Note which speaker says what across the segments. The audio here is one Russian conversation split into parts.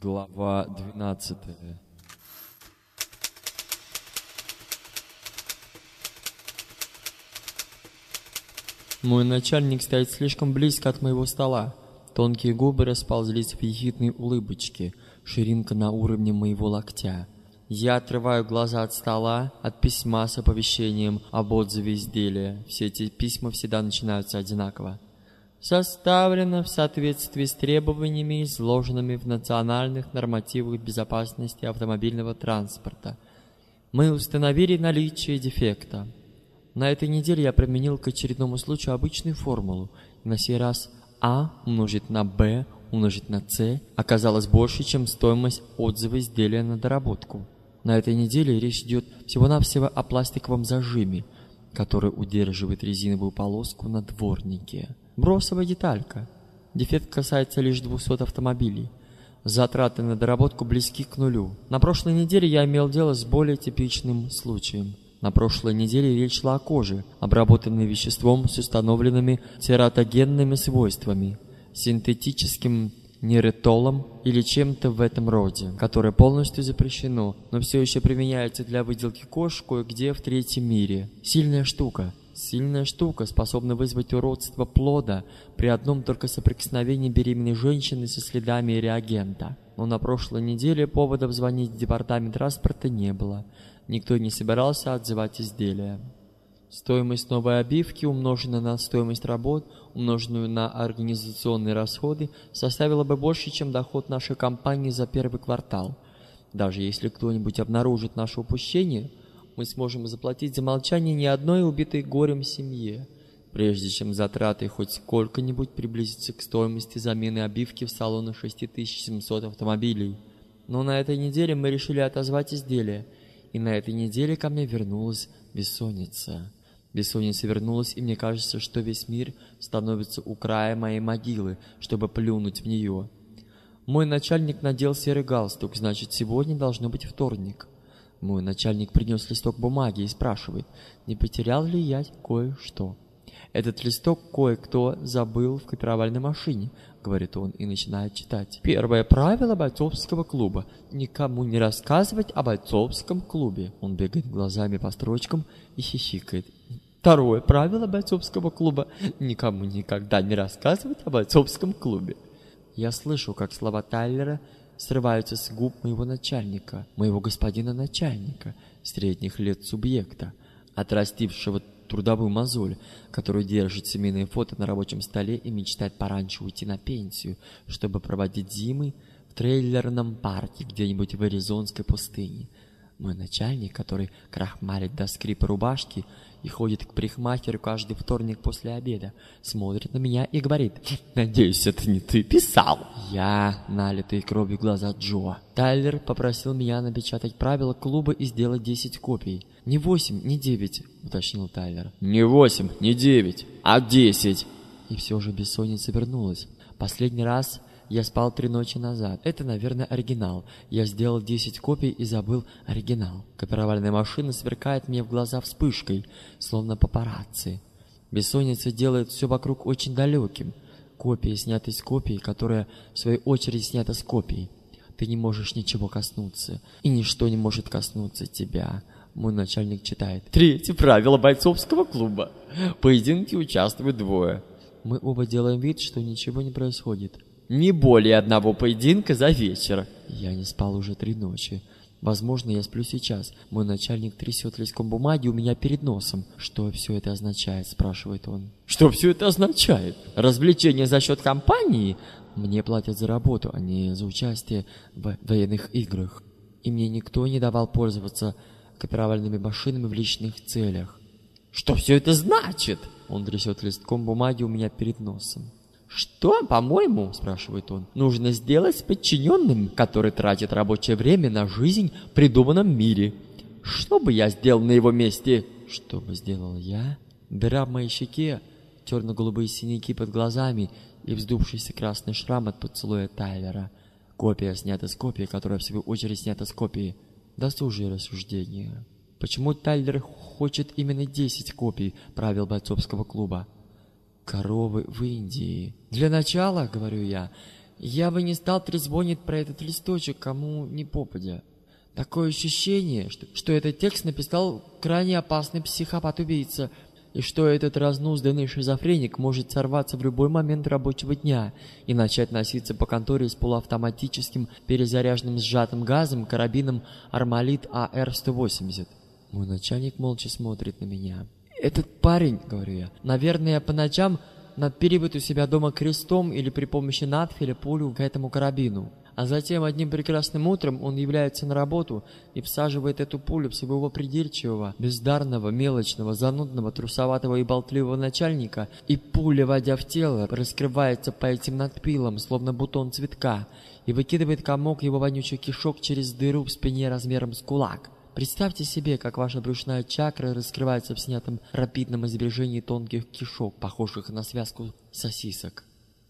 Speaker 1: Глава 12 Мой начальник стоит слишком близко от моего стола. Тонкие губы расползлись в ехидной улыбочке, ширинка на уровне моего локтя. Я отрываю глаза от стола, от письма с оповещением об отзыве изделия. Все эти письма всегда начинаются одинаково. Составлено в соответствии с требованиями, изложенными в национальных нормативах безопасности автомобильного транспорта. Мы установили наличие дефекта. На этой неделе я применил к очередному случаю обычную формулу. на сей раз А умножить на Б умножить на С оказалось больше, чем стоимость отзыва изделия на доработку. На этой неделе речь идет всего-навсего о пластиковом зажиме, который удерживает резиновую полоску на дворнике. Бросовая деталька. Дефект касается лишь 200 автомобилей. Затраты на доработку близки к нулю. На прошлой неделе я имел дело с более типичным случаем. На прошлой неделе речь шла о коже, обработанной веществом с установленными тератогенными свойствами, синтетическим нейротолом или чем-то в этом роде, которое полностью запрещено, но все еще применяется для выделки кож кое-где в третьем мире. Сильная штука. Сильная штука способна вызвать уродство плода при одном только соприкосновении беременной женщины со следами реагента. Но на прошлой неделе поводов звонить в департамент транспорта не было. Никто не собирался отзывать изделия. Стоимость новой обивки, умноженная на стоимость работ, умноженную на организационные расходы, составила бы больше, чем доход нашей компании за первый квартал. Даже если кто-нибудь обнаружит наше упущение, мы сможем заплатить за молчание ни одной убитой горем семье, прежде чем затраты хоть сколько-нибудь приблизятся к стоимости замены обивки в салонах 6700 автомобилей. Но на этой неделе мы решили отозвать изделие, и на этой неделе ко мне вернулась бессонница. Бессонница вернулась, и мне кажется, что весь мир становится у края моей могилы, чтобы плюнуть в нее. Мой начальник надел серый галстук, значит, сегодня должно быть вторник. Мой начальник принес листок бумаги и спрашивает, не потерял ли я кое-что. Этот листок кое-кто забыл в копировальной машине, говорит он и начинает читать. Первое правило бойцовского клуба – никому не рассказывать о бойцовском клубе. Он бегает глазами по строчкам и хихикает. Второе правило бойцовского клуба – никому никогда не рассказывать о бойцовском клубе. Я слышу, как слова Тайлера срываются с губ моего начальника, моего господина начальника, средних лет субъекта, отрастившего трудовую мозоль, который держит семейные фото на рабочем столе и мечтает пораньше уйти на пенсию, чтобы проводить зимы в трейлерном парке где-нибудь в Аризонской пустыне. Мой начальник, который крахмалит до скрипа рубашки и ходит к парикмахеру каждый вторник после обеда, смотрит на меня и говорит, «Надеюсь, это не ты писал?» Я, налитые кровью глаза Джо. Тайлер попросил меня напечатать правила клуба и сделать 10 копий. «Не 8, не 9», — уточнил Тайлер. «Не 8, не 9, а 10». И все же бессонница вернулась. Последний раз я спал три ночи назад. Это, наверное, оригинал. Я сделал 10 копий и забыл оригинал. Копировальная машина сверкает мне в глаза вспышкой, словно папарацци. Бессонница делает все вокруг очень далеким. Копия снята с копией, которая, в свою очередь, снята с копией. Ты не можешь ничего коснуться, и ничто не может коснуться тебя. Мой начальник читает. Третье правило бойцовского клуба. Поединке участвуют двое. Мы оба делаем вид, что ничего не происходит. Не более одного поединка за вечер. Я не спал уже три ночи. Возможно, я сплю сейчас. Мой начальник трясет листком бумаги у меня перед носом. Что все это означает, спрашивает он. Что все это означает? Развлечение за счет компании? Мне платят за работу, а не за участие в военных играх. И мне никто не давал пользоваться копировальными машинами в личных целях. Что все это значит? Он трясет листком бумаги у меня перед носом. «Что, по-моему, — спрашивает он, — нужно сделать с подчиненным, который тратит рабочее время на жизнь в придуманном мире? Что бы я сделал на его месте?» «Что бы сделал я?» Дыра в моей щеке, черно-голубые синяки под глазами и вздувшийся красный шрам от поцелуя Тайлера. Копия снята с копии, которая в свою очередь снята с копии. Досужие рассуждения. Почему Тайлер хочет именно 10 копий правил бойцовского клуба? Коровы в Индии. Для начала, говорю я, Я бы не стал трезвонить про этот листочек кому ни попадя. Такое ощущение, что, что этот текст написал крайне опасный психопат-убийца, и что этот разнузданный шизофреник может сорваться в любой момент рабочего дня и начать носиться по конторе с полуавтоматическим перезаряженным сжатым газом карабином Армалит АР-180. Мой начальник молча смотрит на меня. «Этот парень, — говорю я, — наверное, по ночам надпиливает у себя дома крестом или при помощи надфиля пулю к этому карабину. А затем одним прекрасным утром он является на работу и всаживает эту пулю в своего придирчивого, бездарного, мелочного, занудного, трусоватого и болтливого начальника, и пуля, войдя в тело, раскрывается по этим надпилам, словно бутон цветка, и выкидывает комок его вонючий кишок через дыру в спине размером с кулак. Представьте себе, как ваша брюшная чакра раскрывается в снятом рапидном изображении тонких кишок, похожих на связку сосисок.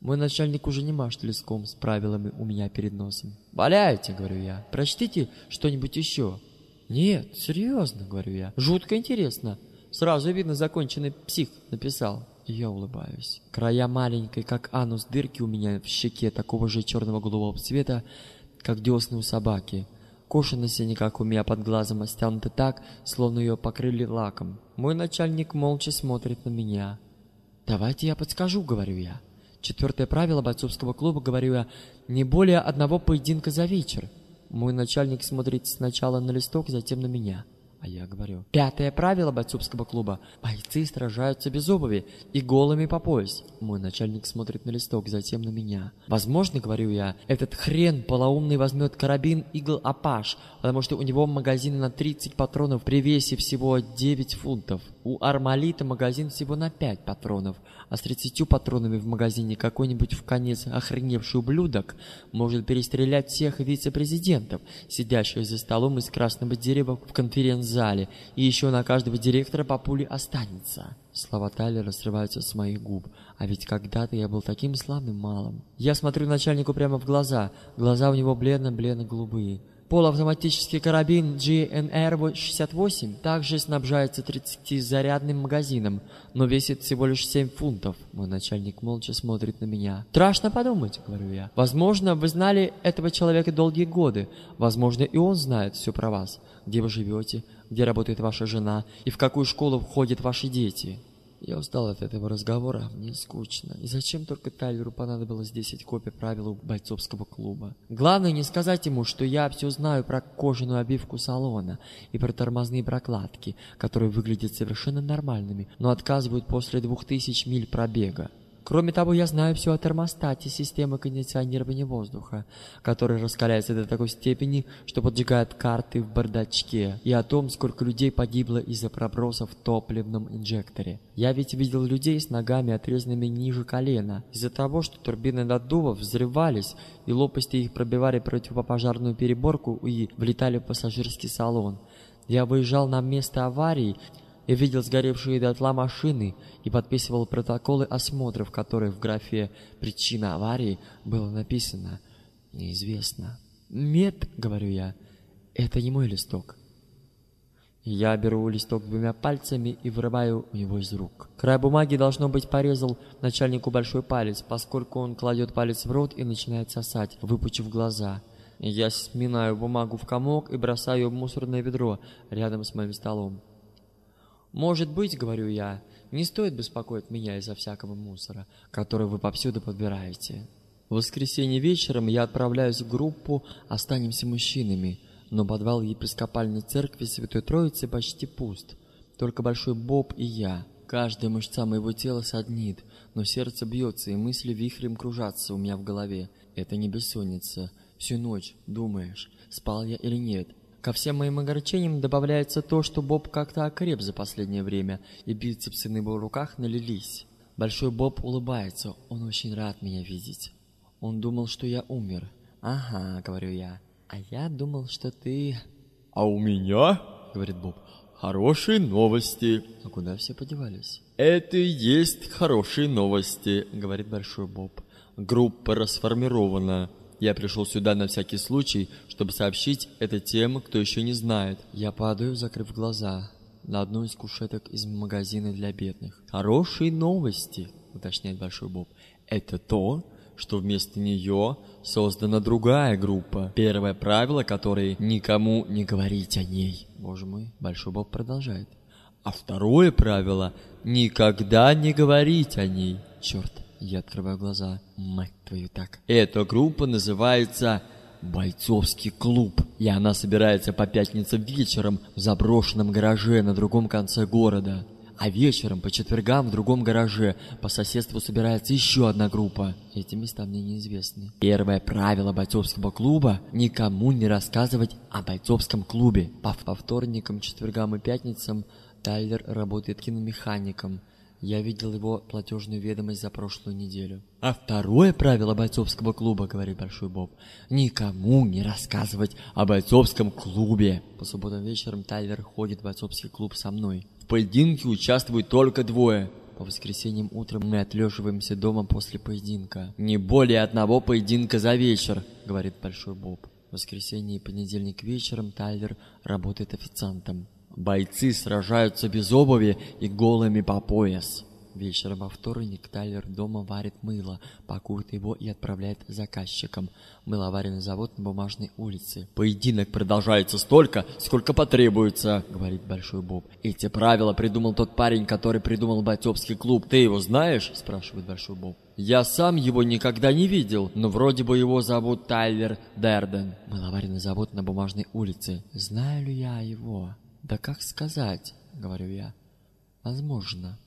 Speaker 1: Мой начальник уже не машет листком с правилами у меня перед носом. «Валяйте», — говорю я, — «прочтите что-нибудь еще». «Нет, серьезно», — говорю я, — «жутко интересно». Сразу видно, законченный псих написал. Я улыбаюсь. Края маленькой, как анус дырки у меня в щеке такого же черного голубого цвета, как десны у собаки. Кожа на синяках у меня под глазом стянута так, словно ее покрыли лаком. Мой начальник молча смотрит на меня. «Давайте я подскажу», — говорю я. Четвертое правило бойцовского клуба, говорю я, не более одного поединка за вечер. Мой начальник смотрит сначала на листок, затем на меня. А я говорю, пятое правило бойцовского клуба. Бойцы сражаются без обуви и голыми по пояс. Мой начальник смотрит на листок, затем на меня. Возможно, говорю я, этот хрен полоумный возьмет карабин игл Апаш, потому что у него магазин на 30 патронов при весе всего 9 фунтов. У Армалита магазин всего на 5 патронов, а с 30 патронами в магазине какой-нибудь в конец охреневший ублюдок может перестрелять всех вице-президентов, сидящих за столом из красного дерева в конференц-зале, и еще на каждого директора по пуле останется. Слова Тайлера срываются с моих губ, а ведь когда-то я был таким славным малым. Я смотрю начальнику прямо в глаза, глаза у него бледно-бледно-голубые. Полуавтоматический карабин GNR-68 также снабжается 30-зарядным магазином, но весит всего лишь 7 фунтов. Мой начальник молча смотрит на меня. «Страшно подумать», — говорю я. «Возможно, вы знали этого человека долгие годы. Возможно, и он знает все про вас. Где вы живете, где работает ваша жена и в какую школу входят ваши дети». Я устал от этого разговора, мне скучно. И зачем только Тайлеру понадобилось 10 копий правил бойцовского клуба? Главное не сказать ему, что я все знаю про кожаную обивку салона и про тормозные прокладки, которые выглядят совершенно нормальными, но отказывают после 2000 миль пробега. Кроме того, я знаю все о термостате системы кондиционирования воздуха, который раскаляется до такой степени, что поджигает карты в бардачке, и о том, сколько людей погибло из-за пробросов в топливном инжекторе. Я ведь видел людей с ногами, отрезанными ниже колена, из-за того, что турбины наддувов взрывались, и лопасти их пробивали противопожарную переборку и влетали в пассажирский салон. Я выезжал на место аварии я видел сгоревшие дотла машины и подписывал протоколы осмотров, которых в графе «Причина аварии» было написано «Неизвестно». «Мед», — говорю я, — «это не мой листок». Я беру листок двумя пальцами и вырываю у него из рук. Край бумаги, должно быть, порезал начальнику большой палец, поскольку он кладет палец в рот и начинает сосать, выпучив глаза. Я сминаю бумагу в комок и бросаю ее в мусорное ведро рядом с моим столом. Может быть, говорю я, не стоит беспокоить меня из-за всякого мусора, который вы повсюду подбираете. В воскресенье вечером я отправляюсь в группу «Останемся мужчинами», но подвал епископальной церкви Святой Троицы почти пуст. Только Большой Боб и я. Каждая мышца моего тела саднит, но сердце бьется, и мысли вихрем кружатся у меня в голове. Это не бессонница. Всю ночь думаешь, спал я или нет, Ко всем моим огорчениям добавляется то, что Боб как-то окреп за последнее время, и бицепсы на его руках налились. Большой Боб улыбается, он очень рад меня видеть. Он думал, что я умер. «Ага», — говорю я, — «а я думал, что ты...»
Speaker 2: «А у меня, — говорит Боб, — хорошие новости».
Speaker 1: «А куда все подевались?»
Speaker 2: «Это и есть хорошие новости», — говорит Большой Боб. «Группа расформирована». Я пришел сюда на всякий случай, чтобы сообщить это тем, кто еще не знает.
Speaker 1: Я падаю, закрыв глаза, на одну из кушеток из магазина для бедных.
Speaker 2: «Хорошие новости», — уточняет Большой Боб. «Это то, что вместо нее создана другая группа. Первое правило которой никому не говорить о ней.
Speaker 1: Боже мой, Большой Боб продолжает.
Speaker 2: А второе правило — никогда не говорить о ней.
Speaker 1: Черт, я открываю глаза. Мать твою так.
Speaker 2: Эта группа называется бойцовский клуб. И она собирается по пятницам вечером в заброшенном гараже на другом конце города. А вечером, по четвергам, в другом гараже по соседству собирается еще одна группа.
Speaker 1: Эти места мне неизвестны.
Speaker 2: Первое правило бойцовского клуба – никому не рассказывать о бойцовском клубе.
Speaker 1: По, по вторникам, четвергам и пятницам Тайлер работает киномехаником. Я видел его платежную ведомость за прошлую неделю.
Speaker 2: А второе правило бойцовского клуба, говорит Большой Боб, никому не рассказывать о бойцовском клубе.
Speaker 1: По субботам вечером Тайлер ходит в бойцовский клуб со мной.
Speaker 2: В поединке участвуют только двое.
Speaker 1: По воскресеньям утром мы отлеживаемся дома после поединка.
Speaker 2: Не более одного поединка за вечер, говорит Большой Боб.
Speaker 1: В воскресенье и понедельник вечером Тайлер работает официантом.
Speaker 2: Бойцы сражаются без обуви и голыми по пояс.
Speaker 1: Вечером во вторник Тайлер дома варит мыло, пакует его и отправляет заказчикам. Мыловаренный завод на Бумажной улице.
Speaker 2: «Поединок продолжается столько, сколько потребуется», — говорит Большой Боб. «Эти правила придумал тот парень, который придумал бойцовский клуб. Ты его знаешь?» — спрашивает Большой Боб. «Я сам его никогда не видел, но вроде бы его зовут Тайлер Дерден».
Speaker 1: «Мыловаренный завод на Бумажной улице. Знаю ли я его?» «Да как сказать?» — говорю я. «Возможно».